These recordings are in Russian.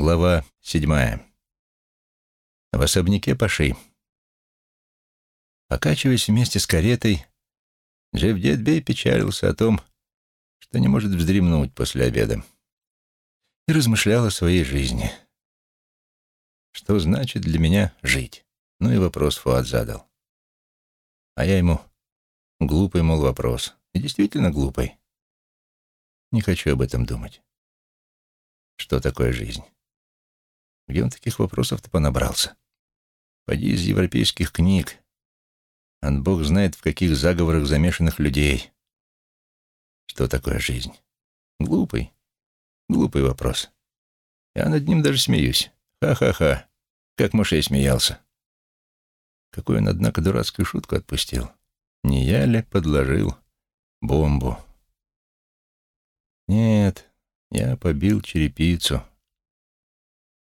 Глава седьмая. В особняке Паши. Покачиваясь вместе с каретой, Джевдетбей печалился о том, что не может вздремнуть после обеда, и размышлял о своей жизни. Что значит для меня жить? Ну и вопрос Фуат задал. А я ему глупый, мол, вопрос. И действительно глупый. Не хочу об этом думать. Что такое жизнь? Где он таких вопросов-то понабрался? Поди из европейских книг. Он бог знает, в каких заговорах замешанных людей. Что такое жизнь? Глупый. Глупый вопрос. Я над ним даже смеюсь. Ха-ха-ха. Как Мошей смеялся. Какую он, однако, дурацкую шутку отпустил. Не я ли подложил бомбу? Нет, я побил черепицу.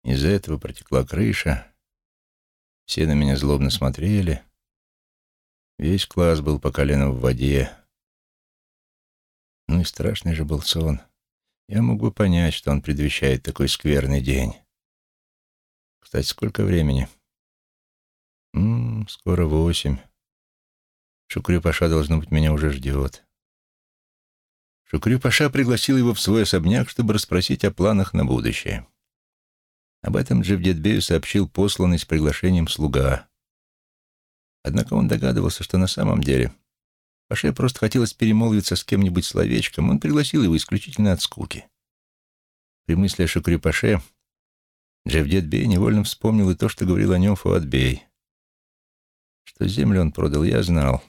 Из-за этого протекла крыша. Все на меня злобно смотрели. Весь класс был по колено в воде. Ну и страшный же был сон. Я мог бы понять, что он предвещает такой скверный день. Кстати, сколько времени? М -м, скоро восемь. Шукрю-паша, должно быть, меня уже ждет. Шукрю-паша пригласил его в свой особняк, чтобы расспросить о планах на будущее. Об этом Джевдетбею сообщил посланный с приглашением слуга. Однако он догадывался, что на самом деле Паше просто хотелось перемолвиться с кем-нибудь словечком, он пригласил его исключительно от скуки. При мысли о Шукрю-Паше Джевдетбей невольно вспомнил и то, что говорил о нем Фуатбей. Что землю он продал, я знал.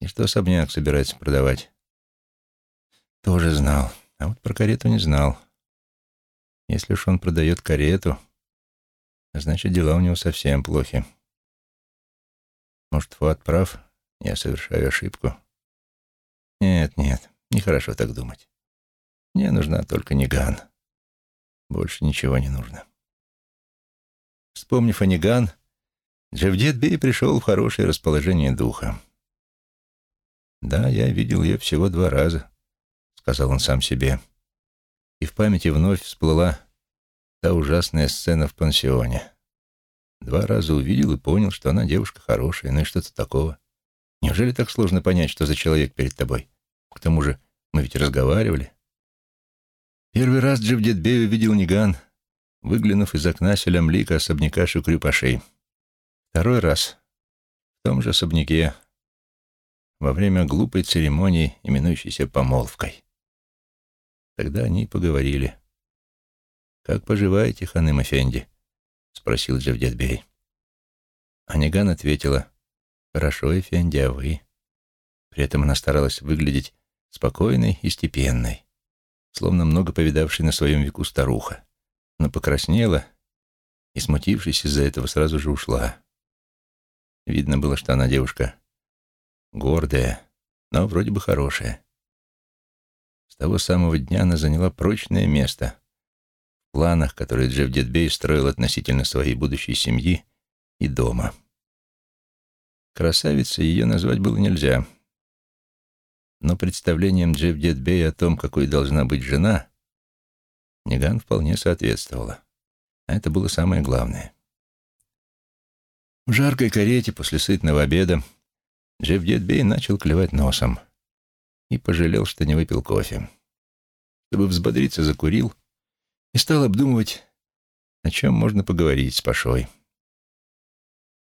И что особняк собирается продавать. Тоже знал, а вот про карету не знал. Если уж он продает карету, значит, дела у него совсем плохи. Может, Фуат прав, я совершаю ошибку? Нет, нет, нехорошо так думать. Мне нужна только Ниган. Больше ничего не нужно. Вспомнив о Ниган, Джавдет Бей пришел в хорошее расположение духа. «Да, я видел ее всего два раза», — сказал он сам себе и в памяти вновь всплыла та ужасная сцена в пансионе. Два раза увидел и понял, что она девушка хорошая, ну и что-то такого. Неужели так сложно понять, что за человек перед тобой? К тому же мы ведь разговаривали. Первый раз Джавдетбей увидел Ниган, выглянув из окна селямлика особняка Шукрюпашей. Второй раз в том же особняке во время глупой церемонии, именующейся помолвкой. Тогда они и поговорили. «Как поживаете, ханым Эфенди?» — спросил Джавдетбей. Аниган ответила, «Хорошо, Эфенди, а вы?» При этом она старалась выглядеть спокойной и степенной, словно много повидавшей на своем веку старуха, но покраснела и, смутившись из-за этого, сразу же ушла. Видно было, что она девушка гордая, но вроде бы хорошая. С того самого дня она заняла прочное место в планах, которые Джефф Дедбей строил относительно своей будущей семьи и дома. Красавицей ее назвать было нельзя. Но представлением Джефф Дедбей о том, какой должна быть жена, Ниган вполне соответствовала. А это было самое главное. В жаркой карете после сытного обеда Джефф Дедбей начал клевать носом — и пожалел, что не выпил кофе. Чтобы взбодриться, закурил и стал обдумывать, о чем можно поговорить с Пашой.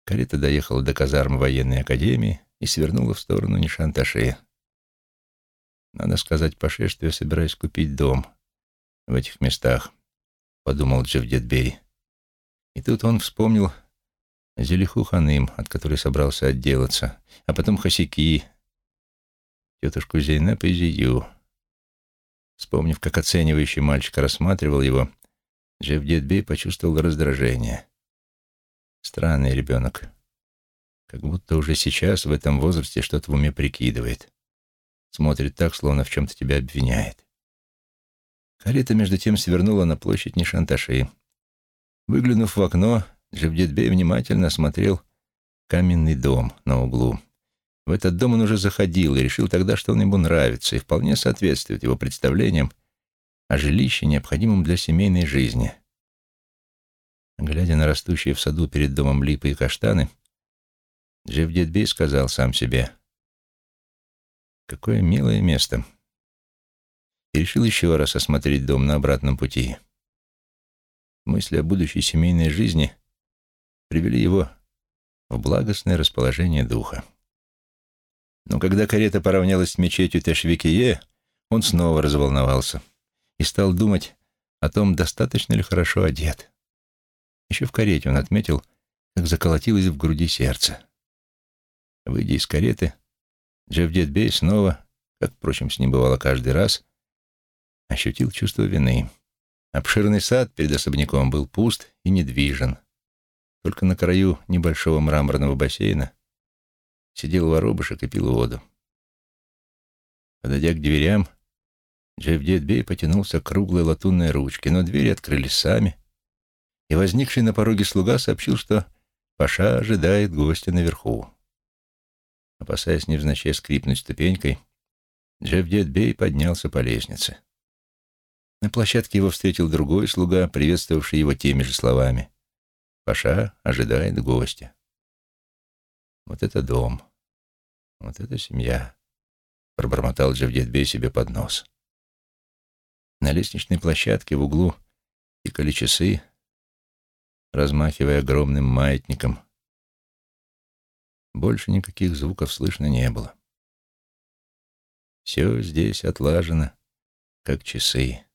Карета доехала до казармы военной академии и свернула в сторону Нишанташи. «Надо сказать Паше, что я собираюсь купить дом в этих местах», — подумал Джевдетбей. И тут он вспомнил Зелиху Ханым, от которой собрался отделаться, а потом Хасики, тетушку Зейнеп и Зию. Вспомнив, как оценивающий мальчик рассматривал его, Джевдетбей почувствовал раздражение. Странный ребенок. Как будто уже сейчас, в этом возрасте, что-то в уме прикидывает. Смотрит так, словно в чем-то тебя обвиняет. Карета, между тем, свернула на площадь Нишанташи. Выглянув в окно, Джевдетбей внимательно осмотрел каменный дом на углу. В этот дом он уже заходил и решил тогда, что он ему нравится и вполне соответствует его представлениям о жилище, необходимом для семейной жизни. Глядя на растущие в саду перед домом липы и каштаны, Джевдетбей сказал сам себе, «Какое милое место!» И решил еще раз осмотреть дом на обратном пути. Мысли о будущей семейной жизни привели его в благостное расположение духа. Но когда карета поравнялась с мечетью Тешвикие, он снова разволновался и стал думать о том, достаточно ли хорошо одет. Еще в карете он отметил, как заколотилось в груди сердце. Выйдя из кареты, Джевдет Бей снова, как, впрочем, с ним бывало каждый раз, ощутил чувство вины. Обширный сад перед особняком был пуст и недвижен. Только на краю небольшого мраморного бассейна сидел воробушек и пил воду. Подойдя к дверям, Джефф Детбей потянулся к круглой латунной ручке, но двери открылись сами, и возникший на пороге слуга сообщил, что Паша ожидает гостя наверху. Опасаясь невзначай скрипнуть ступенькой, Джефф Детбей поднялся по лестнице. На площадке его встретил другой слуга, приветствовавший его теми же словами. Паша ожидает гостя. Вот это дом. Вот это семья. Пробормотал Джавдетбей себе под нос. На лестничной площадке в углу тикали часы, размахивая огромным маятником. Больше никаких звуков слышно не было. Все здесь отлажено, как часы.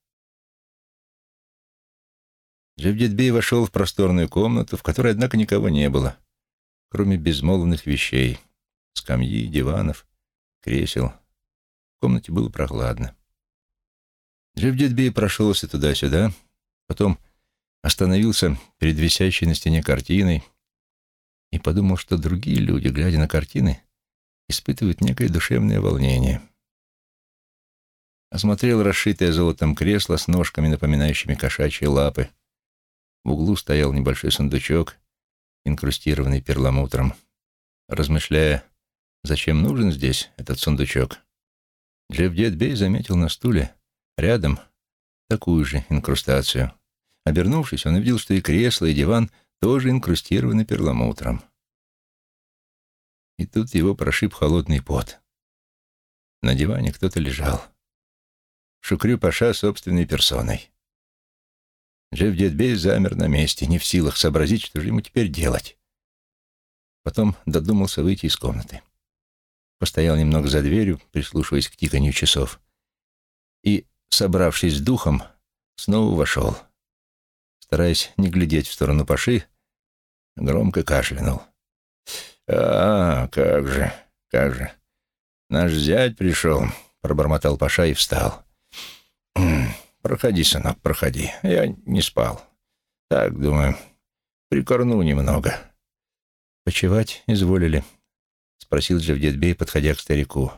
Джавдетбей вошел в просторную комнату, в которой, однако, никого не было кроме безмолвных вещей, скамьи, диванов, кресел. В комнате было прохладно. Джевдетбей прошелся туда-сюда, потом остановился перед висящей на стене картиной и подумал, что другие люди, глядя на картины, испытывают некое душевное волнение. Осмотрел расшитое золотом кресло с ножками, напоминающими кошачьи лапы. В углу стоял небольшой сундучок — инкрустированный перламутром. Размышляя, зачем нужен здесь этот сундучок, Джефф Детбей заметил на стуле рядом такую же инкрустацию. Обернувшись, он увидел, что и кресло, и диван тоже инкрустированы перламутром. И тут его прошиб холодный пот. На диване кто-то лежал. Шукрю Паша собственной персоной. Джефф Детбей замер на месте, не в силах сообразить, что же ему теперь делать. Потом додумался выйти из комнаты. Постоял немного за дверью, прислушиваясь к тиканью часов. И, собравшись с духом, снова вошел. Стараясь не глядеть в сторону Паши, громко кашлянул. «А, как же, как же! Наш зять пришел!» — пробормотал Паша и встал. «Проходи, сынок, проходи. Я не спал. Так, думаю, прикорну немного». «Почевать изволили?» — спросил Джавдетбей, подходя к старику.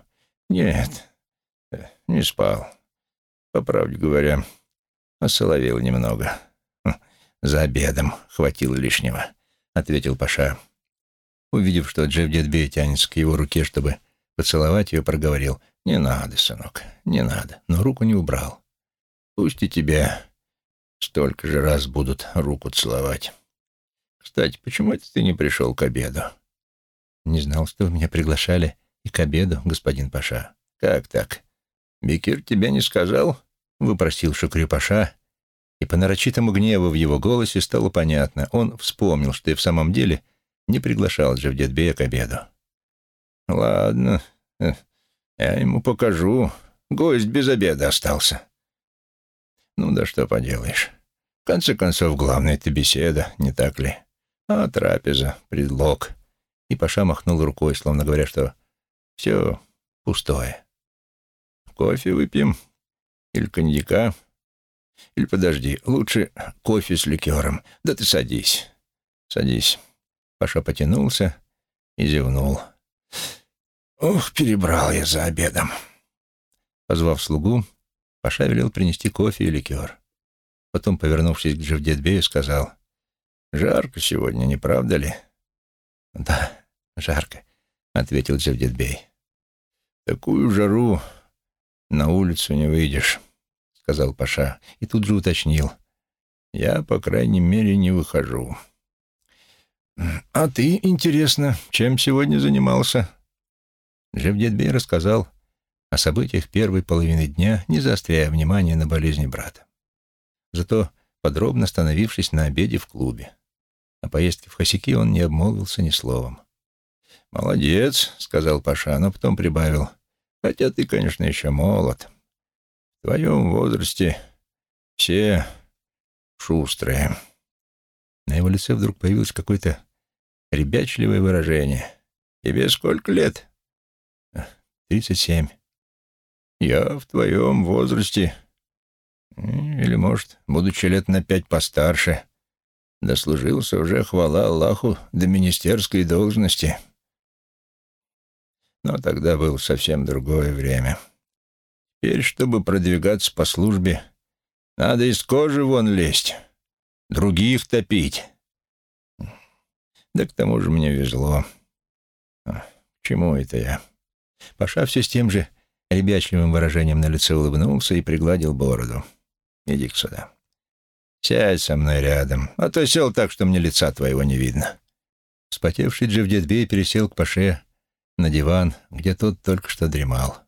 «Нет, не спал. По правде говоря, осоловел немного. Хм, за обедом хватило лишнего», — ответил Паша. Увидев, что Джавдетбей тянется к его руке, чтобы поцеловать ее, проговорил. «Не надо, сынок, не надо», но руку не убрал. Пусть и тебя столько же раз будут руку целовать. Кстати, почему это ты не пришел к обеду? Не знал, что вы меня приглашали и к обеду, господин Паша. Как так? Бекир тебе не сказал? Выпросил Шукрю Паша, и по нарочитому гневу в его голосе стало понятно. Он вспомнил, что и в самом деле не приглашал Джавдетбея к обеду. «Ладно, э, я ему покажу. Гость без обеда остался». Ну да что поделаешь. В конце концов, главное — это беседа, не так ли? А трапеза — предлог. И Паша махнул рукой, словно говоря, что все пустое. Кофе выпьем? Или коньяка? Или подожди, лучше кофе с ликером. Да ты садись. Садись. Паша потянулся и зевнул. Ох, перебрал я за обедом. Позвав слугу, Паша велел принести кофе и ликер. Потом, повернувшись к Джавдетбею, сказал, «Жарко сегодня, не правда ли?» «Да, жарко», — ответил Джавдетбей. «Такую жару на улицу не выйдешь», — сказал Паша, и тут же уточнил. «Я, по крайней мере, не выхожу». «А ты, интересно, чем сегодня занимался?» Джевдетбей рассказал о событиях первой половины дня, не заостряя внимание на болезни брата. Зато подробно становившись на обеде в клубе. О поездке в Хосяки он не обмолвился ни словом. «Молодец», — сказал Паша, но потом прибавил. «Хотя ты, конечно, еще молод. В твоем возрасте все шустрые». На его лице вдруг появилось какое-то ребячливое выражение. «Тебе сколько лет?» «Тридцать семь». «Я в твоем возрасте. Или, может, будучи лет на пять постарше, дослужился уже, хвала Аллаху, до министерской должности». Но тогда было совсем другое время. Теперь, чтобы продвигаться по службе, надо из кожи вон лезть, других топить. Да к тому же мне везло. А, чему это я? Паша все с тем же ребячливым выражением на лице улыбнулся и пригладил бороду. иди сюда. Сядь со мной рядом, а то сел так, что мне лица твоего не видно. Вспотевший Джевдетбей пересел к Паше на диван, где тот только что дремал.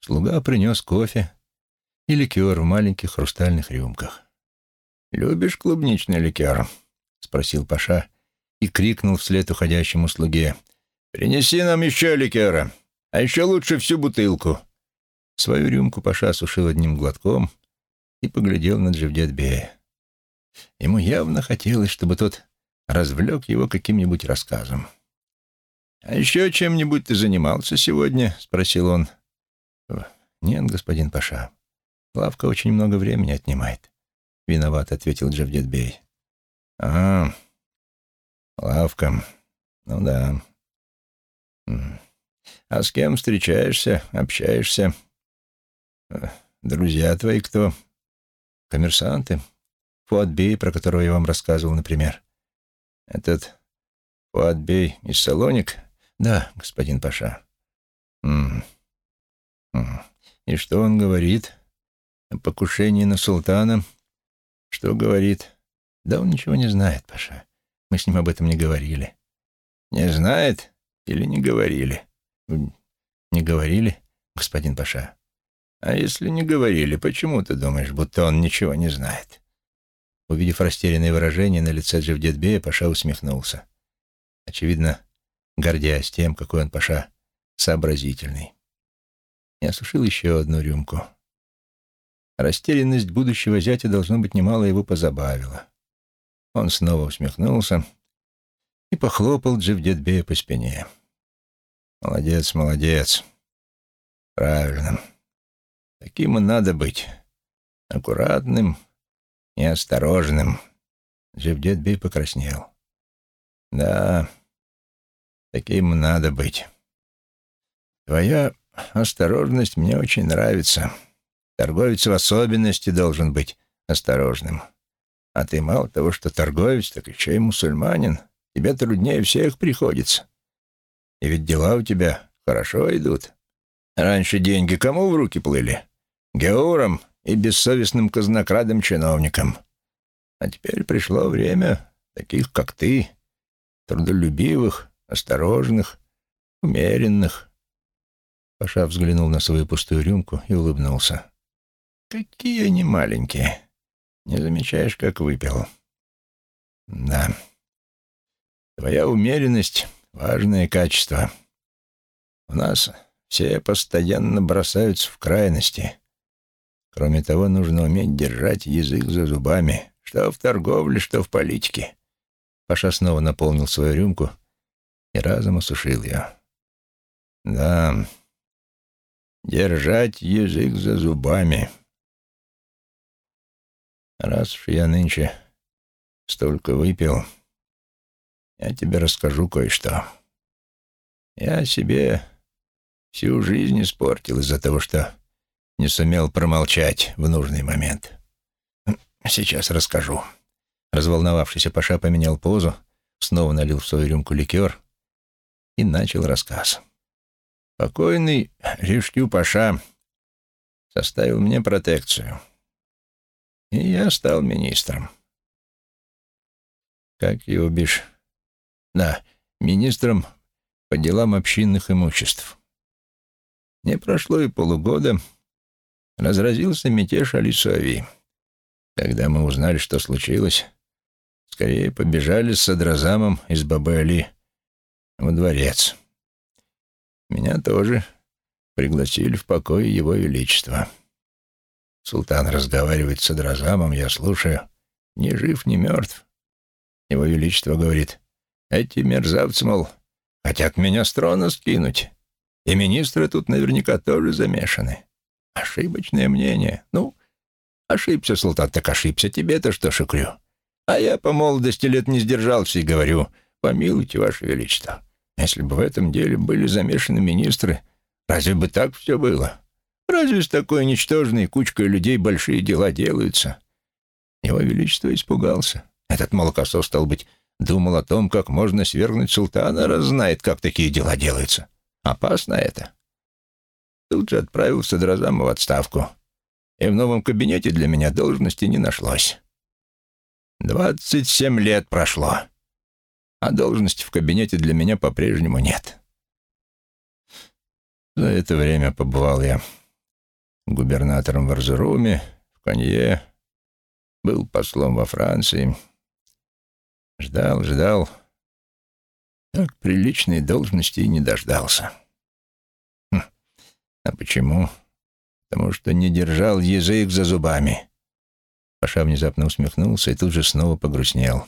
Слуга принес кофе и ликер в маленьких хрустальных рюмках. «Любишь клубничный ликер?» — спросил Паша и крикнул вслед уходящему слуге. «Принеси нам еще ликера, а еще лучше всю бутылку». Свою рюмку Паша сушил одним глотком и поглядел на Джевдетбея. Ему явно хотелось, чтобы тот развлек его каким-нибудь рассказом. «А еще чем-нибудь ты занимался сегодня?» — спросил он. «Нет, господин Паша. Лавка очень много времени отнимает». «Виноват», — ответил Джавдетбей. «А, лавка. Ну да. А с кем встречаешься, общаешься? Друзья твои кто?» «Коммерсанты. Фуатбей, про которого я вам рассказывал, например». «Этот Фуатбей из Салоник?» «Да, господин Паша». М -м. «И что он говорит? О покушении на султана? Что говорит?» «Да он ничего не знает, Паша. Мы с ним об этом не говорили». «Не знает или не говорили?» «Не говорили, господин Паша». «А если не говорили, почему ты думаешь, будто он ничего не знает?» Увидев растерянное выражение на лице Джевдетбея, Паша усмехнулся. Очевидно, гордясь тем, какой он, Паша, сообразительный. Я осушил еще одну рюмку. Растерянность будущего зятя, должно быть, немало его позабавила. Он снова усмехнулся и похлопал Джевдетбея по спине. «Молодец, молодец. Правильно. Таким и надо быть. Аккуратным и осторожным». Джевдетбей покраснел. «Да, Таким надо быть. Твоя осторожность мне очень нравится. Торговец в особенности должен быть осторожным. А ты мало того, что торговец, так еще и мусульманин. Тебе труднее всех приходится. И ведь дела у тебя хорошо идут. Раньше деньги кому в руки плыли? Геурам и бессовестным казнокрадам-чиновникам. А теперь пришло время таких, как ты, трудолюбивых, осторожных, умеренных. Паша взглянул на свою пустую рюмку и улыбнулся. «Какие они маленькие! Не замечаешь, как выпил?» «Да. Твоя умеренность — важное качество. У нас все постоянно бросаются в крайности. Кроме того, нужно уметь держать язык за зубами, что в торговле, что в политике». Паша снова наполнил свою рюмку и разом осушил ее. Да, держать язык за зубами. Раз уж я нынче столько выпил, я тебе расскажу кое-что. Я себе всю жизнь испортил из-за того, что не сумел промолчать в нужный момент. Сейчас расскажу. Разволновавшийся Паша поменял позу, снова налил в свою рюмку ликер и начал рассказ. Покойный Ришкю Паша составил мне протекцию. И я стал министром. Как его бишь? Да, министром по делам общинных имуществ. Не прошло и полугода, разразился мятеж Алисуави. Когда мы узнали, что случилось, скорее побежали с Садразамом из Бабы-Али во дворец. Меня тоже пригласили в покой Его Величества. Султан разговаривает с Садразамом, я слушаю, ни жив, ни мертв. Его Величество говорит, эти мерзавцы, мол, хотят меня с трона скинуть. И министры тут наверняка тоже замешаны. Ошибочное мнение. Ну, ошибся, султан, так ошибся. Тебе-то что, шукрю? А я по молодости лет не сдержался и говорю, помилуйте, ваше величество. Если бы в этом деле были замешаны министры, разве бы так все было? Разве с такой ничтожной кучкой людей большие дела делаются? Его величество испугался. Этот молокосос, стал быть, думал о том, как можно свергнуть султана, раз знает, как такие дела делаются. Опасно это. Тут же отправился Дрозама в отставку. И в новом кабинете для меня должности не нашлось. Двадцать семь лет прошло, а должности в кабинете для меня по-прежнему нет. За это время побывал я губернатором в Арзеруме, в Конье, был послом во Франции. Ждал, ждал, так приличной должности и не дождался. А почему? Потому что не держал язык за зубами. Паша внезапно усмехнулся и тут же снова погрустнел.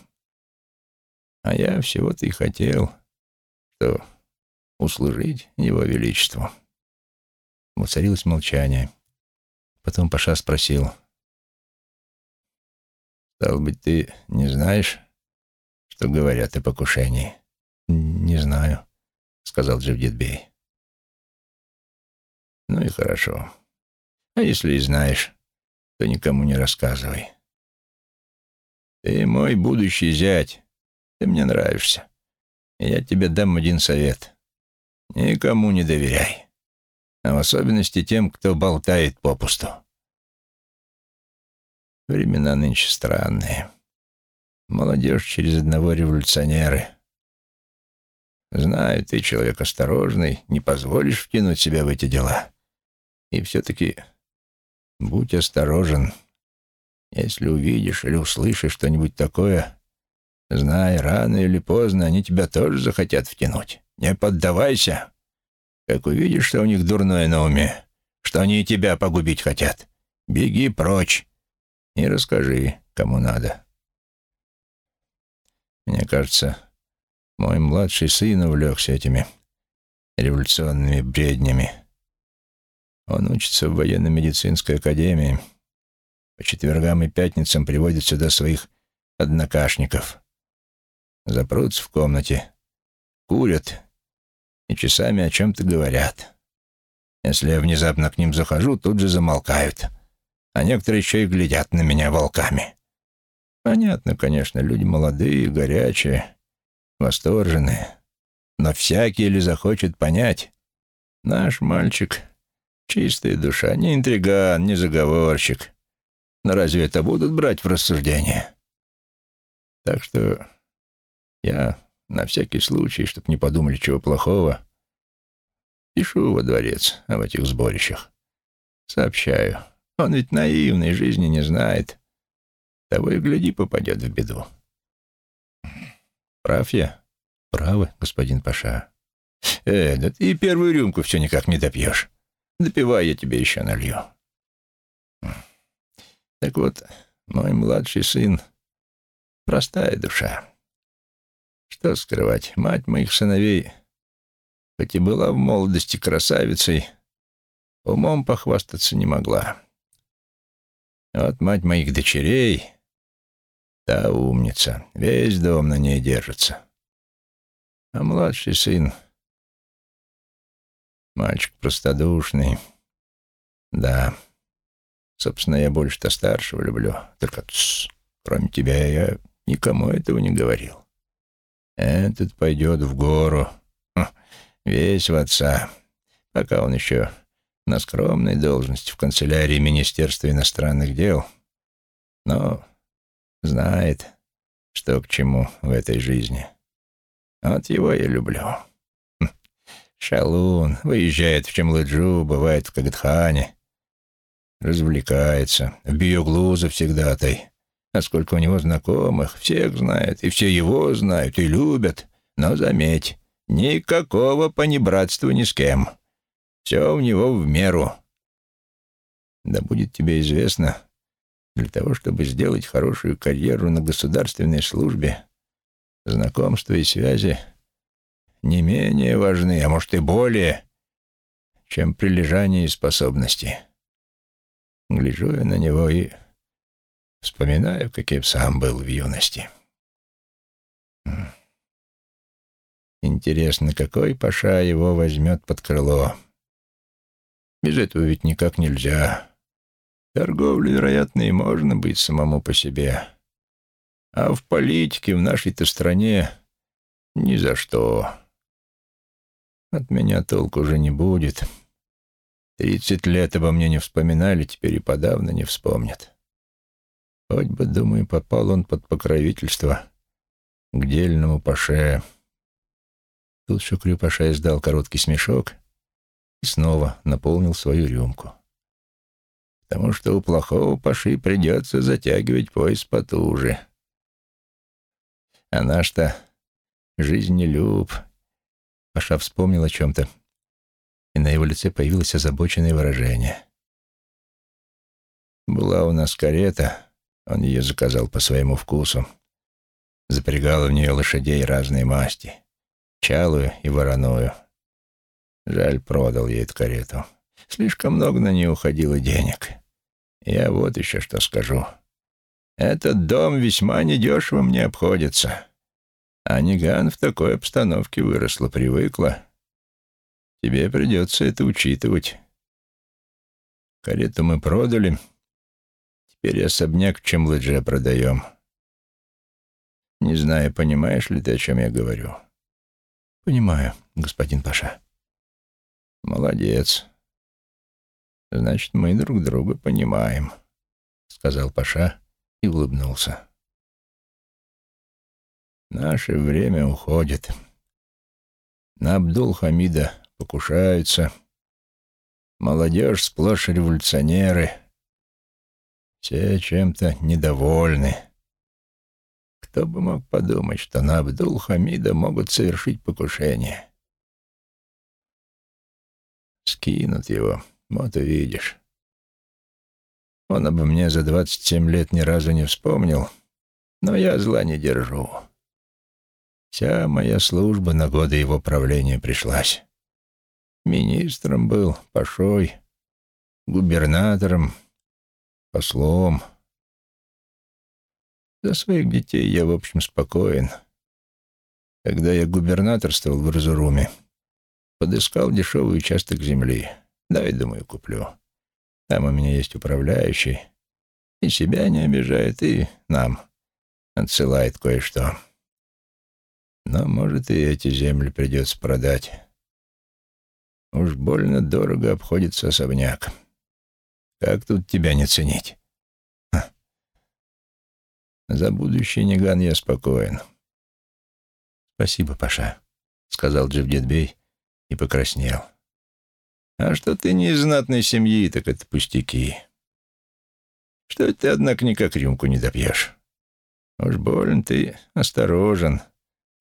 А я всего-то и хотел, что услужить его величеству. Воцарилось молчание. Потом Паша спросил. «Стал быть, ты не знаешь, что говорят о покушении?» «Не знаю», — сказал Джавдетбей. «Ну и хорошо. А если и знаешь, то никому не рассказывай. Ты мой будущий зять. Ты мне нравишься. Я тебе дам один совет. Никому не доверяй. А в особенности тем, кто болтает попусту. Времена нынче странные. Молодежь через одного революционеры — Знаю, ты человек осторожный, не позволишь втянуть себя в эти дела. И все-таки будь осторожен. Если увидишь или услышишь что-нибудь такое, знай, рано или поздно они тебя тоже захотят втянуть. Не поддавайся. Как увидишь, что у них дурное на уме, что они и тебя погубить хотят, беги прочь и расскажи, кому надо. Мне кажется, мой младший сын увлекся этими революционными бреднями. Он учится в военно-медицинской академии. По четвергам и пятницам приводит сюда своих однокашников. Запрутся в комнате, курят и часами о чем-то говорят. Если я внезапно к ним захожу, тут же замолкают, а некоторые еще и глядят на меня волками. Понятно, конечно, люди молодые, горячие, восторженные. Но всякий ли захочет понять? Наш мальчик — чистая душа, не интриган, не заговорщик. Но разве это будут брать в рассуждение? Так что я на всякий случай, чтоб не подумали чего плохого, пишу во дворец об этих сборищах. Сообщаю. Он ведь наивный, жизни не знает. Того и гляди, попадет в беду. Прав я? Правы, господин Паша. Э, да ты первую рюмку все никак не допьешь. Допивай, я тебе еще налью. Так вот, мой младший сын — простая душа. Что скрывать, мать моих сыновей, хоть и была в молодости красавицей, умом похвастаться не могла. Вот мать моих дочерей Та умница. Весь дом на ней держится. А младший сын... Мальчик простодушный. Да. Собственно, я больше-то старшего люблю. Только, тс, кроме тебя, я никому этого не говорил. Этот пойдет в гору. Хм, весь в отца. Пока он еще на скромной должности в канцелярии Министерства иностранных дел — но знает, что к чему в этой жизни. Вот его я люблю. Шалун выезжает в Чемладжу, бывает в Кагадхане, развлекается, в Биоглу завсегдатай. А сколько у него знакомых, всех знает, и все его знают, и любят. Но заметь, никакого понебратства ни с кем. Все у него в меру. Да будет тебе известно, для того, чтобы сделать хорошую карьеру на государственной службе, знакомства и связи не менее важны, а может и более, чем прилежание и способности. Гляжу я на него и вспоминаю, каким сам был в юности. Интересно, какой Паша его возьмет под крыло? Без этого ведь никак нельзя. Торговле, вероятно, и можно быть самому по себе. А в политике в нашей-то стране ни за что. От меня толку уже не будет. Тридцать лет обо мне не вспоминали, теперь и подавно не вспомнят. Хоть бы, думаю, попал он под покровительство к дельному паше. Тут Шукрю Паша издал короткий смешок и снова наполнил свою рюмку потому что у плохого Паши придется затягивать пояс потуже. А наш-то жизнелюб. Паша вспомнил о чем-то, и на его лице появилось озабоченное выражение. Была у нас карета, он ее заказал по своему вкусу. Запрягал в нее лошадей разной масти, чалую и вороную. Жаль, продал ей эту карету. Слишком много на нее уходило денег. Я вот еще что скажу. Этот дом весьма недешево мне обходится. А Ниган в такой обстановке выросла, привыкла. Тебе придется это учитывать. Карету мы продали. Теперь особняк в Чемладже продаем. Не знаю, понимаешь ли ты, о чем я говорю? Понимаю, господин Паша. Молодец. «Значит, мы друг друга понимаем», — сказал Паша и улыбнулся. «Наше время уходит. На Абдул-Хамида покушаются. Молодежь сплошь революционеры. Все чем-то недовольны. Кто бы мог подумать, что на Абдул-Хамида могут совершить покушение? Скинут его» Вот увидишь. Он обо мне за двадцать семь лет ни разу не вспомнил, но я зла не держу. Вся моя служба на годы его правления пришлась. Министром был, пошой, губернатором, послом. За своих детей я, в общем, спокоен. Когда я губернаторствовал в Разуруме, подыскал дешевый участок земли — Дай, думаю, куплю. Там у меня есть управляющий. И себя не обижает, и нам отсылает кое-что. Но, может, и эти земли придется продать. Уж больно дорого обходится особняк. Как тут тебя не ценить? Ха. За будущий Ниган я спокоен. Спасибо, Паша, — сказал Джавдетбей и покраснел. А что ты не из знатной семьи, так это пустяки. Что ты, однако, никак рюмку не допьешь? Уж больно ты осторожен, —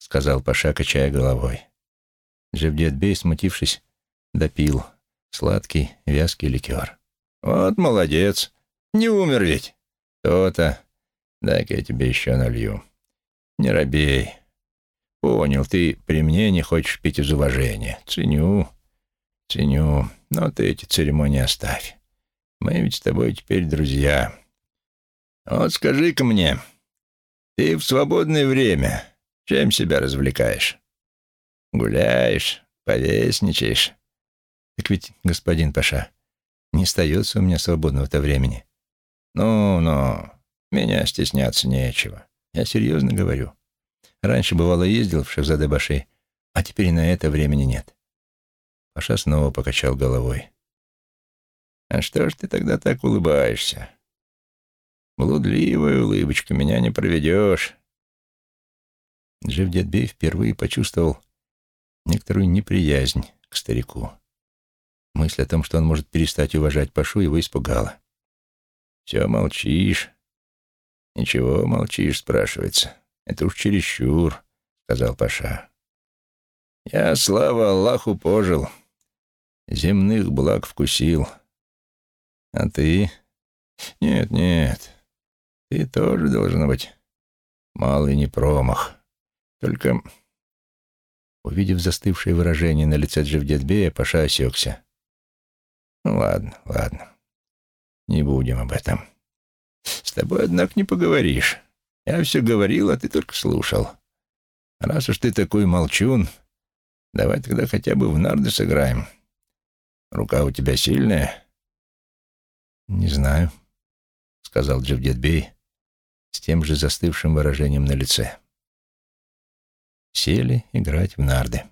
сказал Паша, качая головой. Джевдетбей, смутившись, допил сладкий вязкий ликер. «Вот молодец. Не умер ведь. То-то. Дай-ка я тебе еще налью. Не робей. Понял, ты при мне не хочешь пить из уважения. Ценю. Ценю, но ты эти церемонии оставь. Мы ведь с тобой теперь друзья. Вот скажи-ка мне, ты в свободное время чем себя развлекаешь? Гуляешь, повесничаешь? Так ведь, господин Паша, не остается у меня свободного-то времени. Ну-ну, меня стесняться нечего. Я серьезно говорю. Раньше, бывало, ездил в Шахзаде-Баши, а теперь на это времени нет. Паша снова покачал головой. «А что ж ты тогда так улыбаешься? Блудливая улыбочка, меня не проведешь. Джевдетбей впервые почувствовал некоторую неприязнь к старику. Мысль о том, что он может перестать уважать Пашу, его испугала. «Все молчишь?» «Ничего молчишь?» — спрашивается. «Это уж чересчур», — сказал Паша. «Я, слава Аллаху, пожил, земных благ вкусил. А ты? Нет, нет, ты тоже должна быть малый не промах. Только...» Увидев застывшее выражение на лице Джевдетбея, Паша осекся. «Ну ладно, ладно, не будем об этом. С тобой, однако, не поговоришь. Я все говорил, а ты только слушал. Раз уж ты такой молчун, давай тогда хотя бы в нарды сыграем. Рука у тебя сильная?» «Не знаю», — сказал Джавдетбей с тем же застывшим выражением на лице. Сели играть в нарды.